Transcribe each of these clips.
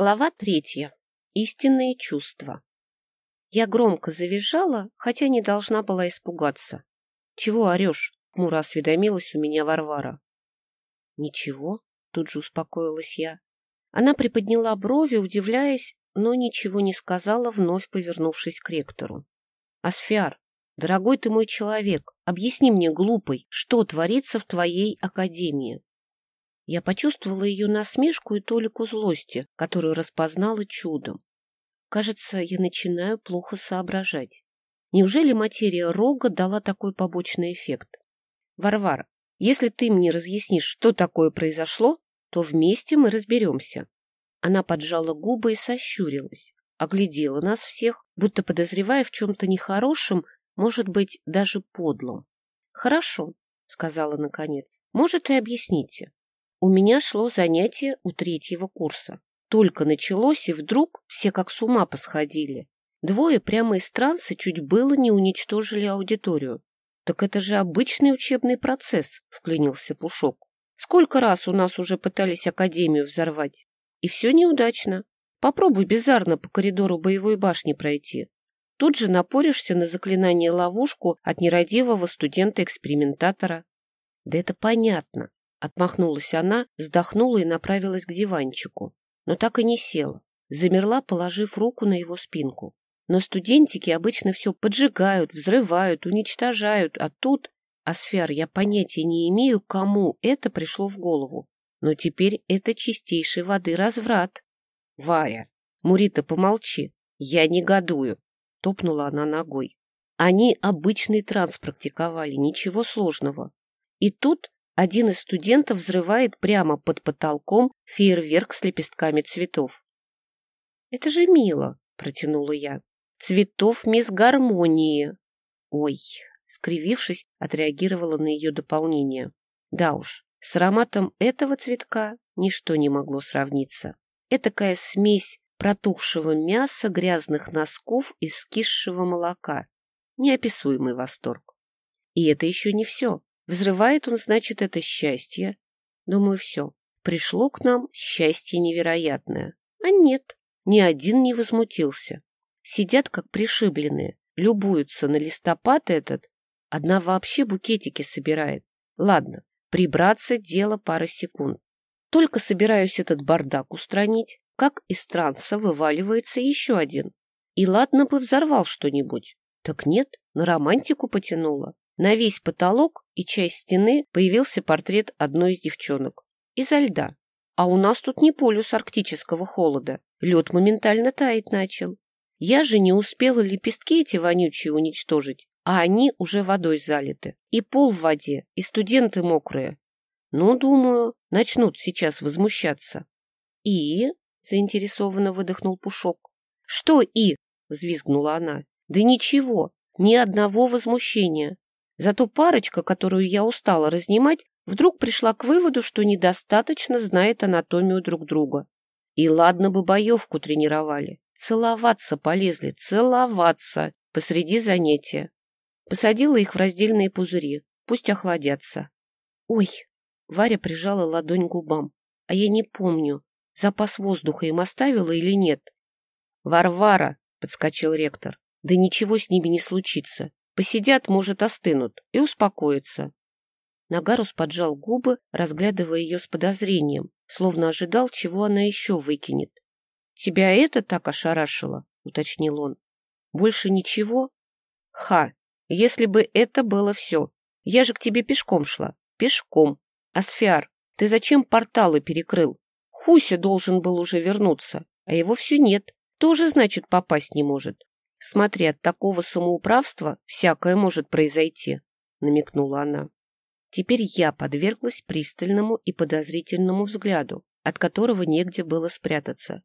Глава третья. Истинные чувства. Я громко завизжала, хотя не должна была испугаться. — Чего орешь? — хмуро осведомилась у меня Варвара. — Ничего, — тут же успокоилась я. Она приподняла брови, удивляясь, но ничего не сказала, вновь повернувшись к ректору. — Асфиар, дорогой ты мой человек, объясни мне, глупый, что творится в твоей академии? Я почувствовала ее насмешку и толику злости, которую распознала чудом. Кажется, я начинаю плохо соображать. Неужели материя рога дала такой побочный эффект? Варвара, если ты мне разъяснишь, что такое произошло, то вместе мы разберемся. Она поджала губы и сощурилась, оглядела нас всех, будто подозревая в чем-то нехорошем, может быть, даже подлом. — Хорошо, — сказала наконец. — Может, и объясните. У меня шло занятие у третьего курса. Только началось, и вдруг все как с ума посходили. Двое прямо из транса чуть было не уничтожили аудиторию. «Так это же обычный учебный процесс», — вклинился Пушок. «Сколько раз у нас уже пытались Академию взорвать? И все неудачно. Попробуй безарно по коридору боевой башни пройти. Тут же напоришься на заклинание ловушку от нерадивого студента-экспериментатора. Да это понятно. Отмахнулась она, вздохнула и направилась к диванчику, но так и не села. Замерла, положив руку на его спинку. Но студентики обычно все поджигают, взрывают, уничтожают, а тут... Асфяр, я понятия не имею, кому это пришло в голову. Но теперь это чистейшей воды разврат. Варя, Мурита, помолчи. Я негодую. Топнула она ногой. Они обычный транс практиковали, ничего сложного. И тут один из студентов взрывает прямо под потолком фейерверк с лепестками цветов. — Это же мило, — протянула я. — Цветов мисс гармонии. Ой, скривившись, отреагировала на ее дополнение. Да уж, с ароматом этого цветка ничто не могло сравниться. Этакая смесь протухшего мяса, грязных носков и скисшего молока. Неописуемый восторг. И это еще не все. Взрывает он, значит, это счастье. Думаю, все. Пришло к нам счастье невероятное. А нет, ни один не возмутился. Сидят, как пришибленные, любуются на листопад этот. Одна вообще букетики собирает. Ладно, прибраться — дело пары секунд. Только собираюсь этот бардак устранить, как из транса вываливается еще один. И ладно бы взорвал что-нибудь. Так нет, на романтику потянуло. На весь потолок и часть стены появился портрет одной из девчонок. Изо льда. А у нас тут не полюс арктического холода. Лед моментально таять начал. Я же не успела лепестки эти вонючие уничтожить, а они уже водой залиты. И пол в воде, и студенты мокрые. Ну, думаю, начнут сейчас возмущаться. И? заинтересованно выдохнул Пушок. Что и? взвизгнула она. Да ничего, ни одного возмущения. Зато парочка, которую я устала разнимать, вдруг пришла к выводу, что недостаточно знает анатомию друг друга. И ладно бы боевку тренировали. Целоваться полезли, целоваться посреди занятия. Посадила их в раздельные пузыри, пусть охладятся. Ой, Варя прижала ладонь к губам. А я не помню, запас воздуха им оставила или нет. Варвара, подскочил ректор. Да ничего с ними не случится. Посидят, может, остынут и успокоятся. Нагарус поджал губы, разглядывая ее с подозрением, словно ожидал, чего она еще выкинет. — Тебя это так ошарашило? — уточнил он. — Больше ничего? — Ха! Если бы это было все. Я же к тебе пешком шла. Пешком. Асфиар, ты зачем порталы перекрыл? Хуся должен был уже вернуться, а его все нет. Тоже, значит, попасть не может. Смотри, от такого самоуправства всякое может произойти, — намекнула она. Теперь я подверглась пристальному и подозрительному взгляду, от которого негде было спрятаться.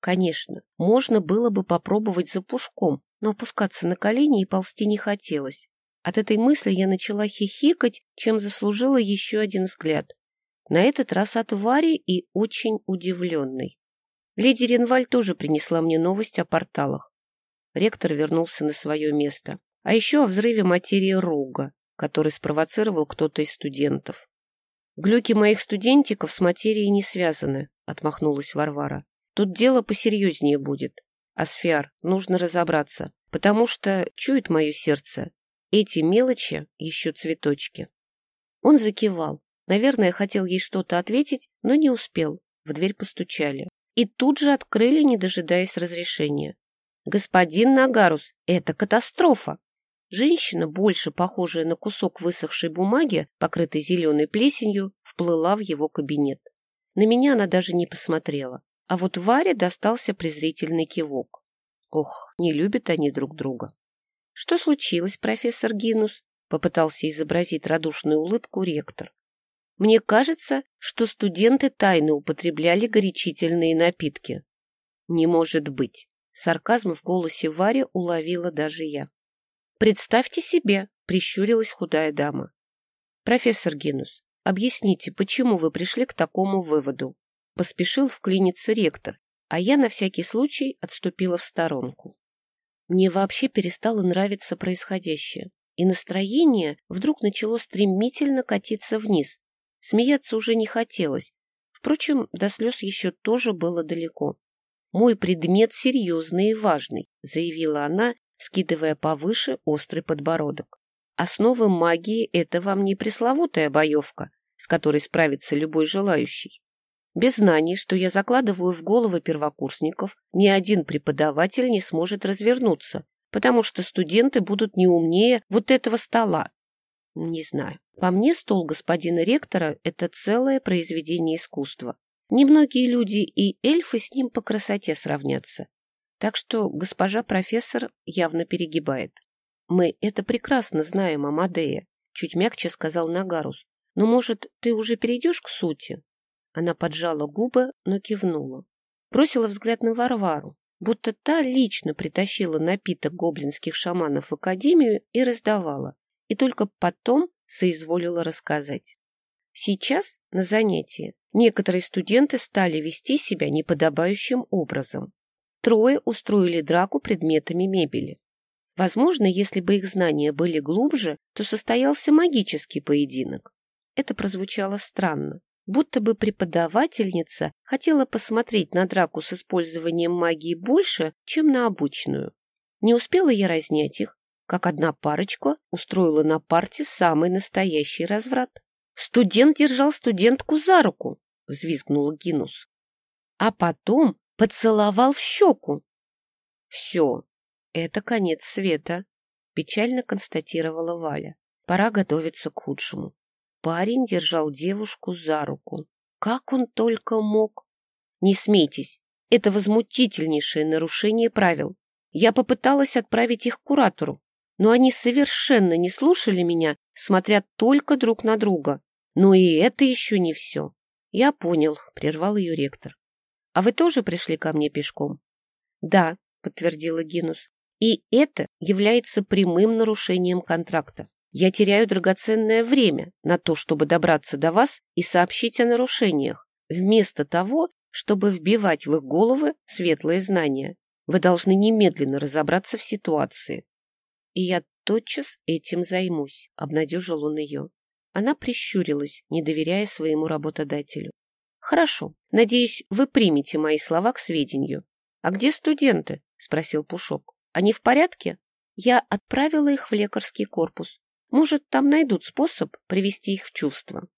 Конечно, можно было бы попробовать за пушком, но опускаться на колени и ползти не хотелось. От этой мысли я начала хихикать, чем заслужила еще один взгляд. На этот раз от Вари и очень удивленный. Леди Ренваль тоже принесла мне новость о порталах. Ректор вернулся на свое место. А еще о взрыве материи Рога, который спровоцировал кто-то из студентов. «Глюки моих студентиков с материей не связаны», — отмахнулась Варвара. тут дело посерьезнее будет. Асфиар, нужно разобраться, потому что чует мое сердце. Эти мелочи еще цветочки. Он закивал. Наверное, хотел ей что-то ответить, но не успел. В дверь постучали. И тут же открыли, не дожидаясь разрешения. «Господин Нагарус, это катастрофа!» Женщина, больше похожая на кусок высохшей бумаги, покрытой зеленой плесенью, вплыла в его кабинет. На меня она даже не посмотрела, а вот Варе достался презрительный кивок. Ох, не любят они друг друга. — Что случилось, профессор Гинус? — попытался изобразить радушную улыбку ректор. — Мне кажется, что студенты тайно употребляли горячительные напитки. — Не может быть. Сарказм в голосе Вари уловила даже я. «Представьте себе!» — прищурилась худая дама. «Профессор Гинус, объясните, почему вы пришли к такому выводу?» Поспешил вклиниться ректор, а я на всякий случай отступила в сторонку. Мне вообще перестало нравиться происходящее, и настроение вдруг начало стремительно катиться вниз. Смеяться уже не хотелось. Впрочем, до слез еще тоже было далеко. «Мой предмет серьезный и важный», — заявила она, скидывая повыше острый подбородок. «Основы магии — это вам не пресловутая боевка, с которой справится любой желающий. Без знаний, что я закладываю в головы первокурсников, ни один преподаватель не сможет развернуться, потому что студенты будут не умнее вот этого стола. Не знаю. По мне стол господина ректора — это целое произведение искусства. Немногие люди и эльфы с ним по красоте сравнятся. Так что госпожа профессор явно перегибает. Мы это прекрасно знаем, Амадея, чуть мягче сказал Нагарус. Но, может, ты уже перейдешь к сути? Она поджала губы, но кивнула. Бросила взгляд на Варвару, будто та лично притащила напиток гоблинских шаманов в академию и раздавала, и только потом соизволила рассказать. Сейчас на занятии некоторые студенты стали вести себя неподобающим образом. Трое устроили драку предметами мебели. Возможно, если бы их знания были глубже, то состоялся магический поединок. Это прозвучало странно, будто бы преподавательница хотела посмотреть на драку с использованием магии больше, чем на обычную. Не успела я разнять их, как одна парочка устроила на парте самый настоящий разврат. Студент держал студентку за руку, — взвизгнула Гинус. А потом поцеловал в щеку. — Все, это конец света, — печально констатировала Валя. Пора готовиться к худшему. Парень держал девушку за руку. Как он только мог? Не смейтесь, это возмутительнейшее нарушение правил. Я попыталась отправить их к куратору, но они совершенно не слушали меня, смотря только друг на друга. Но и это еще не все. Я понял, прервал ее ректор. А вы тоже пришли ко мне пешком? Да, подтвердила Гинус. И это является прямым нарушением контракта. Я теряю драгоценное время на то, чтобы добраться до вас и сообщить о нарушениях, вместо того, чтобы вбивать в их головы светлые знания. Вы должны немедленно разобраться в ситуации. И я тотчас этим займусь, — обнадежил он ее. Она прищурилась, не доверяя своему работодателю. — Хорошо. Надеюсь, вы примете мои слова к сведению. — А где студенты? — спросил Пушок. — Они в порядке? Я отправила их в лекарский корпус. Может, там найдут способ привести их в чувство.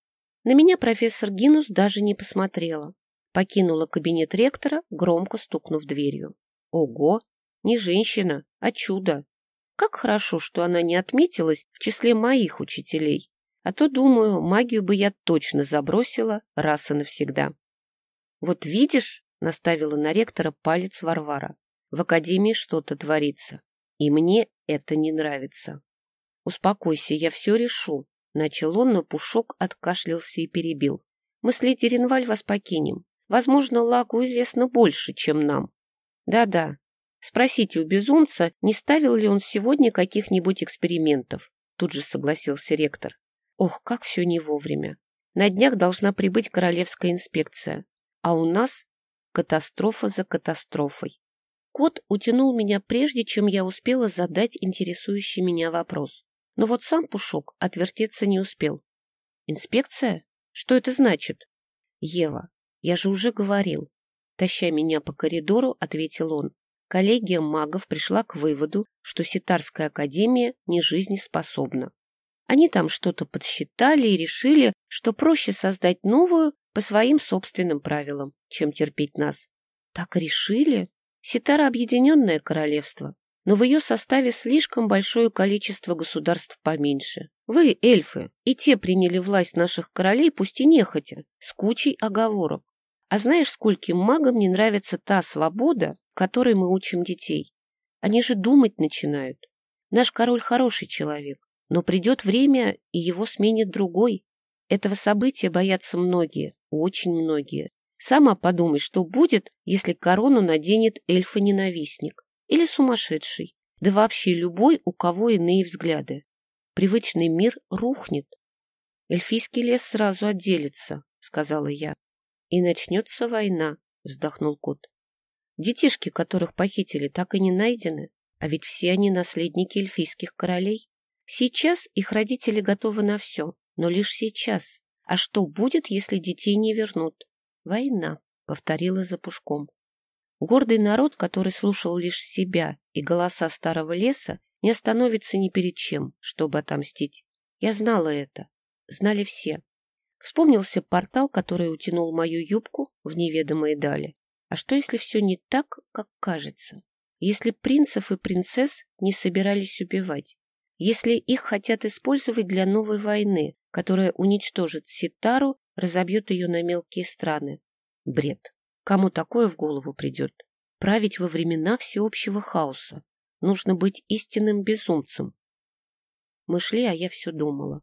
На меня профессор Гинус даже не посмотрела. Покинула кабинет ректора, громко стукнув дверью. Ого! Не женщина, а чудо! Как хорошо, что она не отметилась в числе моих учителей. А то, думаю, магию бы я точно забросила раз и навсегда. Вот видишь, наставила на ректора палец Варвара. В академии что-то творится. И мне это не нравится. Успокойся, я все решу. Начал он, но Пушок откашлялся и перебил. Мы с леди Ренваль вас покинем. Возможно, Лагу известно больше, чем нам. Да-да, Спросите у безумца, не ставил ли он сегодня каких-нибудь экспериментов. Тут же согласился ректор. Ох, как все не вовремя. На днях должна прибыть королевская инспекция. А у нас катастрофа за катастрофой. Кот утянул меня прежде, чем я успела задать интересующий меня вопрос. Но вот сам Пушок отвертеться не успел. Инспекция? Что это значит? Ева, я же уже говорил. Таща меня по коридору, ответил он. Коллегия магов пришла к выводу, что Ситарская академия не жизнеспособна. Они там что-то подсчитали и решили, что проще создать новую по своим собственным правилам, чем терпеть нас. Так решили? Ситара — объединенное королевство, но в ее составе слишком большое количество государств поменьше. Вы, эльфы, и те приняли власть наших королей, пусть и нехотя, с кучей оговорок. А знаешь, скольким магам не нравится та свобода, которой мы учим детей? Они же думать начинают. Наш король хороший человек, но придет время, и его сменит другой. Этого события боятся многие, очень многие. Сама подумай, что будет, если корону наденет эльфа-ненавистник или сумасшедший, да вообще любой, у кого иные взгляды. Привычный мир рухнет. Эльфийский лес сразу отделится, сказала я. И начнется война, вздохнул кот. Детишки, которых похитили, так и не найдены, а ведь все они наследники эльфийских королей. Сейчас их родители готовы на все, но лишь сейчас. А что будет, если детей не вернут? Война, повторила за пушком. Гордый народ, который слушал лишь себя и голоса старого леса, не остановится ни перед чем, чтобы отомстить. Я знала это. Знали все. Вспомнился портал, который утянул мою юбку в неведомые дали. А что, если все не так, как кажется? Если принцев и принцесс не собирались убивать? Если их хотят использовать для новой войны, которая уничтожит Ситару, разобьет ее на мелкие страны? Бред. Кому такое в голову придет? Править во времена всеобщего хаоса. Нужно быть истинным безумцем. Мы шли, а я все думала.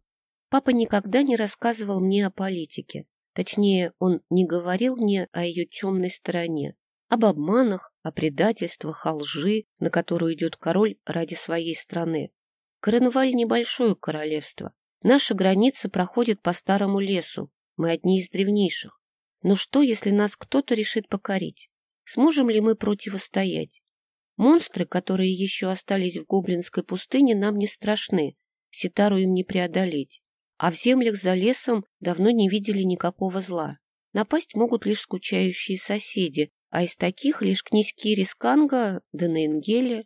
Папа никогда не рассказывал мне о политике. Точнее, он не говорил мне о ее темной стороне, об обманах, о предательствах, о лжи, на которую идет король ради своей страны. Коронваль — небольшое королевство. Наша граница проходит по старому лесу. Мы одни из древнейших. Но что, если нас кто-то решит покорить? Сможем ли мы противостоять? Монстры, которые еще остались в гоблинской пустыне, нам не страшны. Ситару им не преодолеть. А в землях за лесом давно не видели никакого зла. Напасть могут лишь скучающие соседи, а из таких лишь князь Кирисканга да Наингеле.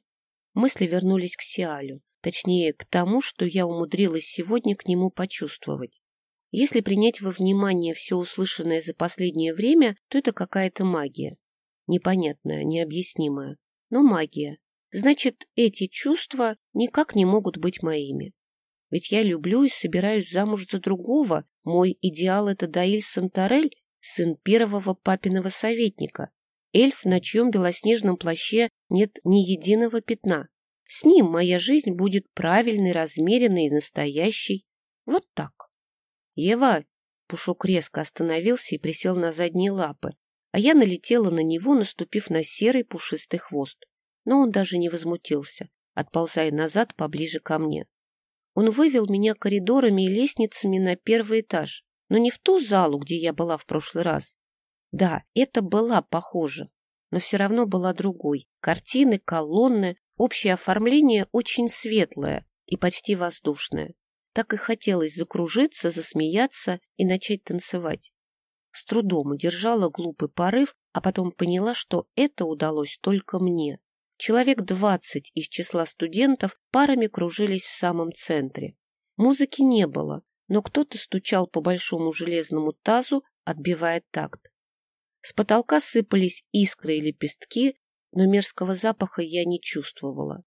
Мысли вернулись к Сиалю, точнее, к тому, что я умудрилась сегодня к нему почувствовать. Если принять во внимание все услышанное за последнее время, то это какая-то магия. Непонятная, необъяснимая, но магия. Значит, эти чувства никак не могут быть моими. Ведь я люблю и собираюсь замуж за другого. Мой идеал — это Даиль Сантарель, сын первого папиного советника. Эльф, на чьем белоснежном плаще нет ни единого пятна. С ним моя жизнь будет правильной, размеренной и настоящей. Вот так. «Ева!» Пушок резко остановился и присел на задние лапы, а я налетела на него, наступив на серый пушистый хвост. Но он даже не возмутился, отползая назад поближе ко мне. Он вывел меня коридорами и лестницами на первый этаж, но не в ту залу, где я была в прошлый раз. Да, это была похожа, но все равно была другой. Картины, колонны, общее оформление очень светлое и почти воздушное. Так и хотелось закружиться, засмеяться и начать танцевать. С трудом удержала глупый порыв, а потом поняла, что это удалось только мне. Человек двадцать из числа студентов парами кружились в самом центре. Музыки не было, но кто-то стучал по большому железному тазу, отбивая такт. С потолка сыпались искры и лепестки, но мерзкого запаха я не чувствовала.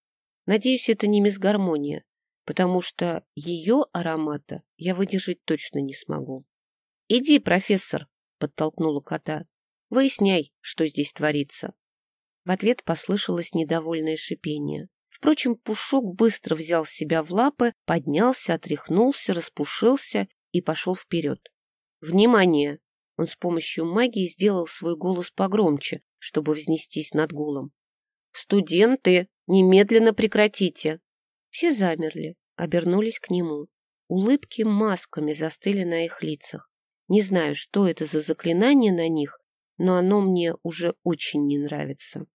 Надеюсь, это не мисгармония потому что ее аромата я выдержать точно не смогу. — Иди, профессор, — подтолкнула кота, — выясняй, что здесь творится. В ответ послышалось недовольное шипение. Впрочем, Пушок быстро взял себя в лапы, поднялся, отряхнулся, распушился и пошел вперед. «Внимание!» Он с помощью магии сделал свой голос погромче, чтобы взнестись над гулом. «Студенты, немедленно прекратите!» Все замерли, обернулись к нему. Улыбки масками застыли на их лицах. Не знаю, что это за заклинание на них, но оно мне уже очень не нравится.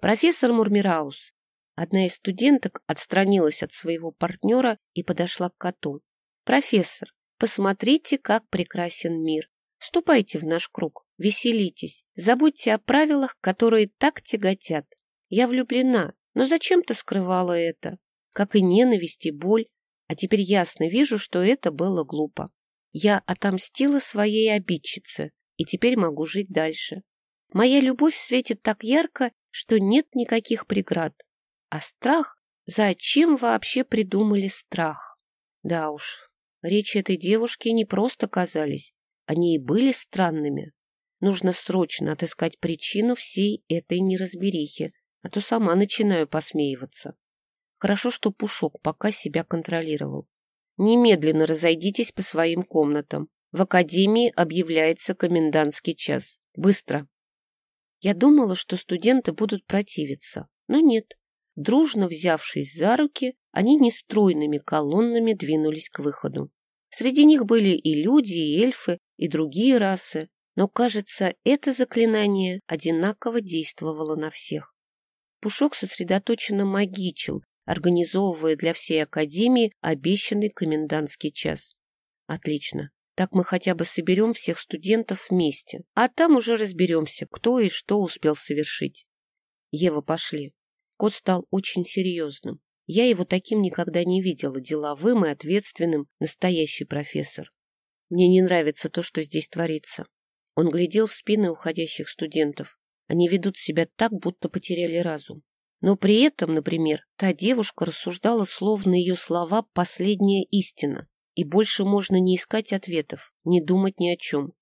Профессор Мурмираус, одна из студенток, отстранилась от своего партнера и подошла к коту. Профессор, посмотрите, как прекрасен мир. Вступайте в наш круг, веселитесь, забудьте о правилах, которые так тяготят. Я влюблена, но зачем-то скрывала это, как и ненависть и боль, а теперь ясно вижу, что это было глупо. Я отомстила своей обидчице, и теперь могу жить дальше. Моя любовь светит так ярко, что нет никаких преград. А страх? Зачем вообще придумали страх? Да уж, речи этой девушки не просто казались, они и были странными. Нужно срочно отыскать причину всей этой неразберихи, а то сама начинаю посмеиваться. Хорошо, что Пушок пока себя контролировал. Немедленно разойдитесь по своим комнатам. В академии объявляется комендантский час. Быстро. Я думала, что студенты будут противиться, но нет. Дружно взявшись за руки, они нестройными колоннами двинулись к выходу. Среди них были и люди, и эльфы, и другие расы, но, кажется, это заклинание одинаково действовало на всех. Пушок сосредоточенно магичил, организовывая для всей Академии обещанный комендантский час. Отлично. Так мы хотя бы соберем всех студентов вместе, а там уже разберемся, кто и что успел совершить. Ева, пошли. Кот стал очень серьезным. Я его таким никогда не видела, деловым и ответственным, настоящий профессор. Мне не нравится то, что здесь творится. Он глядел в спины уходящих студентов. Они ведут себя так, будто потеряли разум. Но при этом, например, та девушка рассуждала, словно ее слова – последняя истина, и больше можно не искать ответов, не думать ни о чем.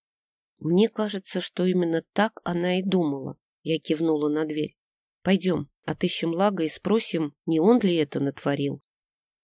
Мне кажется, что именно так она и думала. Я кивнула на дверь. Пойдем, отыщем Лага и спросим, не он ли это натворил.